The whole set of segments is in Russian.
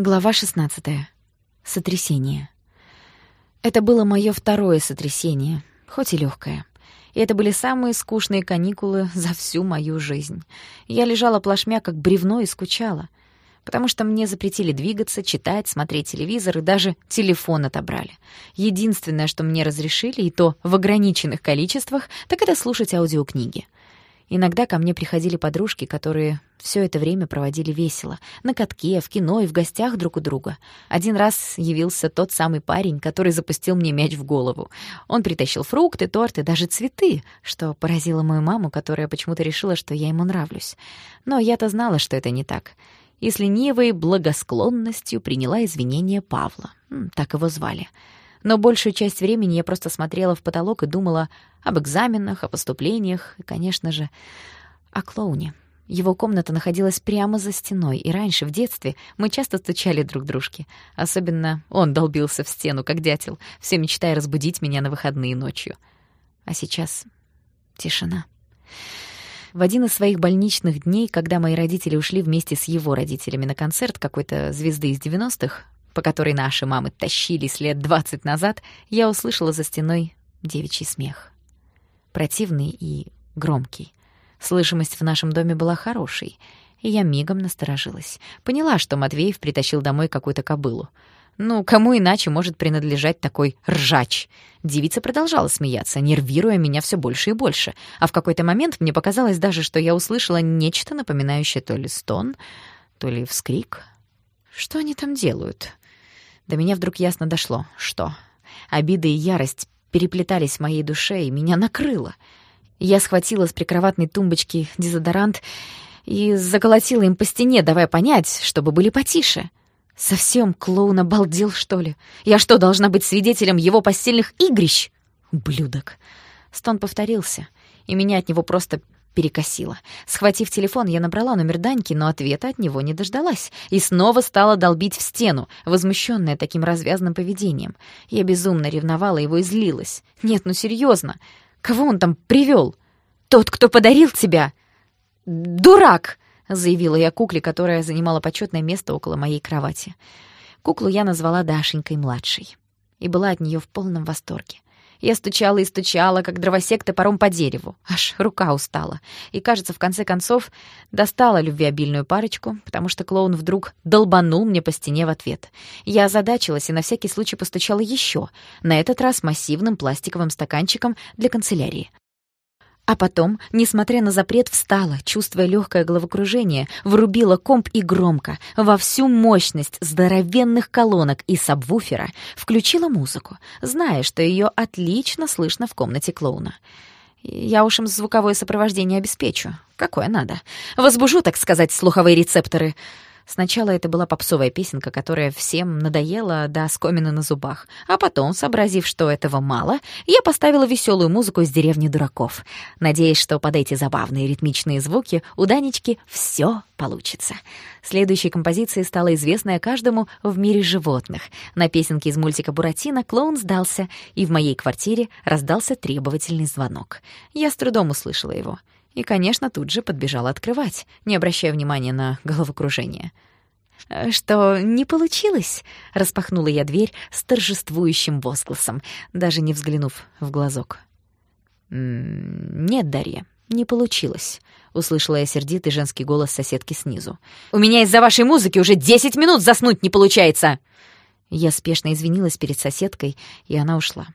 Глава 16. Сотрясение. Это было мое второе сотрясение, хоть и легкое. И это были самые скучные каникулы за всю мою жизнь. Я лежала плашмя, как бревно, и скучала. Потому что мне запретили двигаться, читать, смотреть телевизор и даже телефон отобрали. Единственное, что мне разрешили, и то в ограниченных количествах, так это слушать аудиокниги — Иногда ко мне приходили подружки, которые все это время проводили весело. На катке, в кино и в гостях друг у друга. Один раз явился тот самый парень, который запустил мне мяч в голову. Он притащил фрукты, торты, даже цветы, что поразило мою маму, которая почему-то решила, что я ему нравлюсь. Но я-то знала, что это не так. И с ленивой благосклонностью приняла извинения Павла. Так его звали но большую часть времени я просто смотрела в потолок и думала об экзаменах, о поступлениях и, конечно же, о клоуне. Его комната находилась прямо за стеной, и раньше, в детстве, мы часто стучали друг дружке. Особенно он долбился в стену, как дятел, все мечтая разбудить меня на выходные ночью. А сейчас тишина. В один из своих больничных дней, когда мои родители ушли вместе с его родителями на концерт какой-то звезды из 90-х, по которой наши мамы тащились лет двадцать назад, я услышала за стеной девичий смех. Противный и громкий. Слышимость в нашем доме была хорошей, и я мигом насторожилась. Поняла, что Матвеев притащил домой какую-то кобылу. Ну, кому иначе может принадлежать такой ржач? Девица продолжала смеяться, нервируя меня все больше и больше. А в какой-то момент мне показалось даже, что я услышала нечто напоминающее то ли стон, то ли вскрик. Что они там делают? До меня вдруг ясно дошло, что обида и ярость переплетались в моей душе, и меня накрыло. Я схватила с прикроватной тумбочки дезодорант и заколотила им по стене, давая понять, чтобы были потише. Совсем клоун обалдел, что ли? Я что, должна быть свидетелем его постельных игрищ? Ублюдок. Стон повторился, и меня от него просто перекосило. Схватив телефон, я набрала номер Даньки, но ответа от него не дождалась. И снова стала долбить в стену, возмущенная таким развязным поведением. Я безумно ревновала его и злилась. «Нет, ну серьезно, Кого он там привел? Тот, кто подарил тебя!» «Дурак!» — заявила я кукле, которая занимала почетное место около моей кровати. Куклу я назвала Дашенькой-младшей и была от нее в полном восторге. Я стучала и стучала, как дровосек топором по дереву. Аж рука устала. И, кажется, в конце концов достала любвеобильную парочку, потому что клоун вдруг долбанул мне по стене в ответ. Я озадачилась и на всякий случай постучала еще, на этот раз массивным пластиковым стаканчиком для канцелярии. А потом, несмотря на запрет, встала, чувствуя легкое головокружение, врубила комп и громко, во всю мощность здоровенных колонок и сабвуфера, включила музыку, зная, что ее отлично слышно в комнате клоуна. Я уж им звуковое сопровождение обеспечу. Какое надо. Возбужу, так сказать, слуховые рецепторы. Сначала это была попсовая песенка, которая всем надоела до скомины на зубах. А потом, сообразив, что этого мало, я поставила веселую музыку из деревни дураков, надеясь, что под эти забавные ритмичные звуки у Данечки все получится. Следующей композицией стала известная каждому в мире животных. На песенке из мультика «Буратино» клоун сдался, и в моей квартире раздался требовательный звонок. Я с трудом услышала его — и, конечно, тут же подбежала открывать, не обращая внимания на головокружение. «Э, «Что, не получилось?» — распахнула я дверь с торжествующим возгласом, даже не взглянув в глазок. «Нет, Дарья, не получилось», — услышала я сердитый женский голос соседки снизу. «У меня из-за вашей музыки уже десять минут заснуть не получается!» Я спешно извинилась перед соседкой, и она ушла.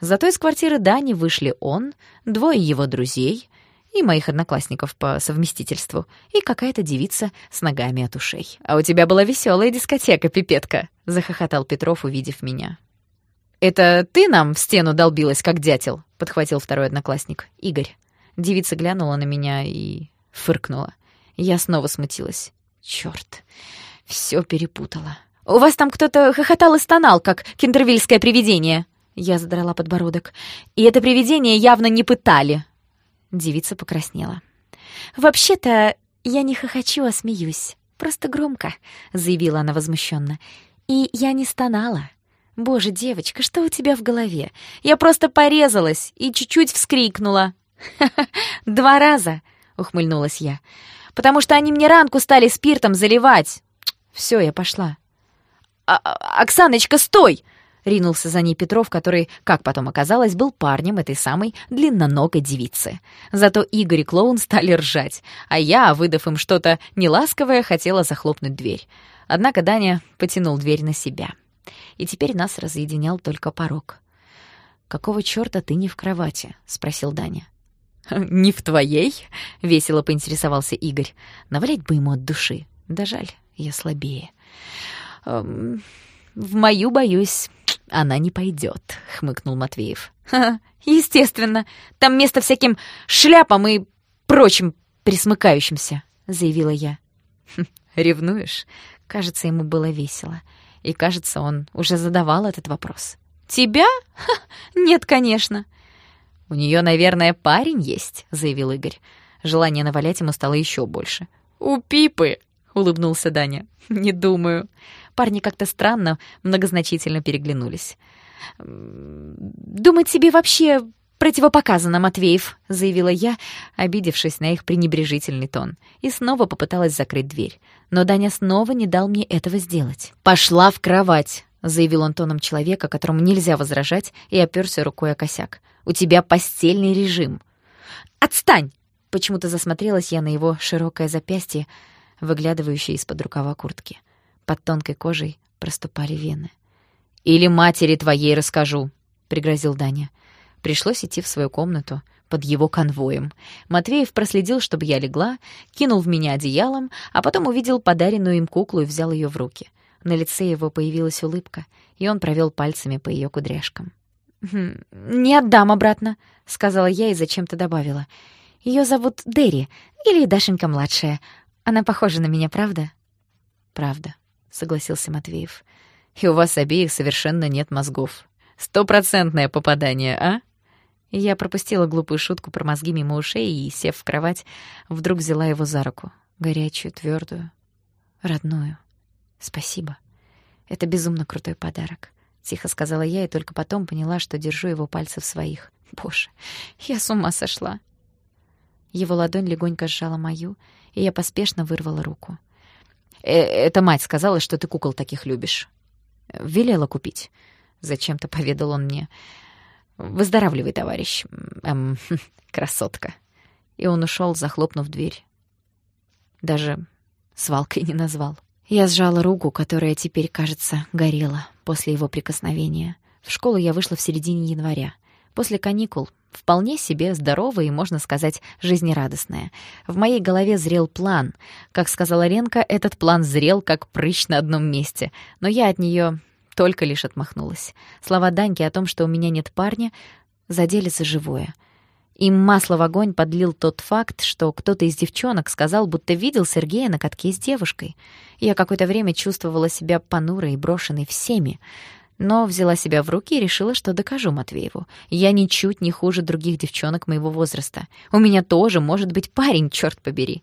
Зато из квартиры Дани вышли он, двое его друзей, и моих одноклассников по совместительству, и какая-то девица с ногами от ушей. «А у тебя была веселая дискотека, пипетка!» — захохотал Петров, увидев меня. «Это ты нам в стену долбилась, как дятел?» — подхватил второй одноклассник, Игорь. Девица глянула на меня и фыркнула. Я снова смутилась. Чёрт, всё перепутала. «У вас там кто-то хохотал и стонал, как кентервильское привидение!» Я задрала подбородок. «И это привидение явно не пытали!» Девица покраснела. «Вообще-то я не хохочу, а смеюсь. Просто громко», — заявила она возмущенно. «И я не стонала. Боже, девочка, что у тебя в голове? Я просто порезалась и чуть-чуть вскрикнула». «Ха-ха, два раза», — ухмыльнулась я. «Потому что они мне ранку стали спиртом заливать». «Все, я пошла». а, а, «Оксаночка, стой!» Ринулся за ней Петров, который, как потом оказалось, был парнем этой самой длинноногой девицы. Зато Игорь и клоун стали ржать, а я, выдав им что-то неласковое, хотела захлопнуть дверь. Однако Даня потянул дверь на себя. И теперь нас разъединял только порог. «Какого чёрта ты не в кровати?» — спросил Даня. «Не в твоей?» — весело поинтересовался Игорь. «Навалять бы ему от души. Да жаль, я слабее». «Эм, «В мою, боюсь, она не пойдет», — хмыкнул Матвеев. «Ха, естественно. Там место всяким шляпам и прочим присмыкающимся», — заявила я. «Хм, «Ревнуешь?» Кажется, ему было весело. И, кажется, он уже задавал этот вопрос. «Тебя? Ха, нет, конечно». «У нее, наверное, парень есть», — заявил Игорь. Желание навалять ему стало еще больше. «У Пипы!» — улыбнулся Даня. «Не думаю». Парни как-то странно, многозначительно переглянулись. «Думать себе вообще противопоказано, Матвеев», — заявила я, обидевшись на их пренебрежительный тон, и снова попыталась закрыть дверь. Но Даня снова не дал мне этого сделать. «Пошла в кровать», — заявил он тоном человека, которому нельзя возражать, и оперся рукой о косяк. «У тебя постельный режим». «Отстань!» — почему-то засмотрелась я на его широкое запястье, выглядывающее из-под рукава куртки. Под тонкой кожей проступали вены. «Или матери твоей расскажу», — пригрозил Даня. Пришлось идти в свою комнату под его конвоем. Матвеев проследил, чтобы я легла, кинул в меня одеялом, а потом увидел подаренную им куклу и взял ее в руки. На лице его появилась улыбка, и он провел пальцами по ее кудряшкам. «Хм, «Не отдам обратно», — сказала я и зачем-то добавила. Ее зовут Дерри, или Дашенька-младшая. Она похожа на меня, правда?» «Правда», — согласился Матвеев. «И у вас обеих совершенно нет мозгов. Стопроцентное попадание, а?» Я пропустила глупую шутку про мозги мимо ушей и, сев в кровать, вдруг взяла его за руку. Горячую, твердую, родную. «Спасибо. Это безумно крутой подарок», — тихо сказала я и только потом поняла, что держу его пальцы в своих. «Боже, я с ума сошла!» Его ладонь легонько сжала мою, и я поспешно вырвала руку. Э «Это мать сказала, что ты кукол таких любишь. Велела купить». Зачем-то поведал он мне. «Выздоравливай, товарищ. Эм, красотка». И он ушел, захлопнув дверь. Даже свалкой не назвал. Я сжала руку, которая теперь, кажется, горела после его прикосновения. В школу я вышла в середине января. После каникул, вполне себе здоровая и, можно сказать, жизнерадостная. В моей голове зрел план. Как сказала Ленка, этот план зрел, как прыщ на одном месте. Но я от нее только лишь отмахнулась. Слова Даньки о том, что у меня нет парня, задели за живое. Им масло в огонь подлил тот факт, что кто-то из девчонок сказал, будто видел Сергея на катке с девушкой. Я какое-то время чувствовала себя понурой и брошенной всеми но взяла себя в руки и решила, что докажу Матвееву. Я ничуть не хуже других девчонок моего возраста. У меня тоже может быть парень, черт побери.